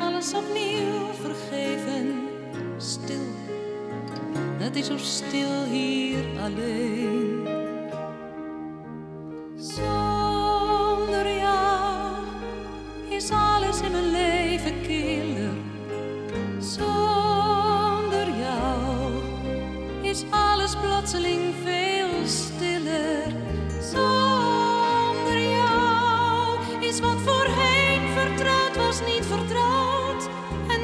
alles opnieuw vergeven. Stil, het is zo stil hier alleen. Zonder jou is alles in mijn leven killer. Zonder jou is alles plotseling veel stiller. Zonder jou is wat voorheen vertrouwd was niet vertrouwd.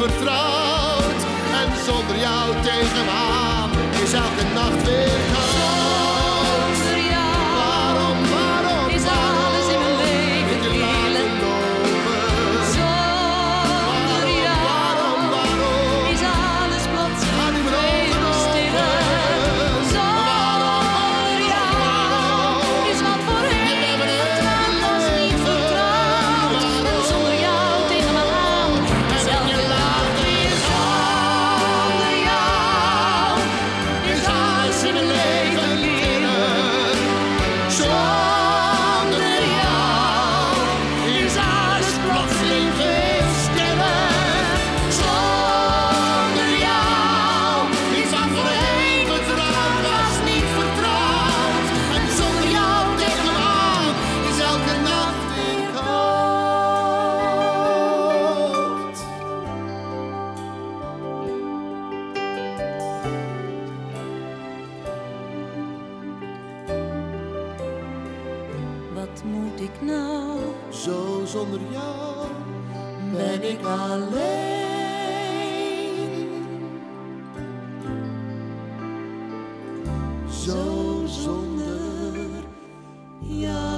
vertrouwd. En zonder jou tegen me aan is elke wat moet ik nou? Zo zonder jou ben ik alleen. Zo zonder jou.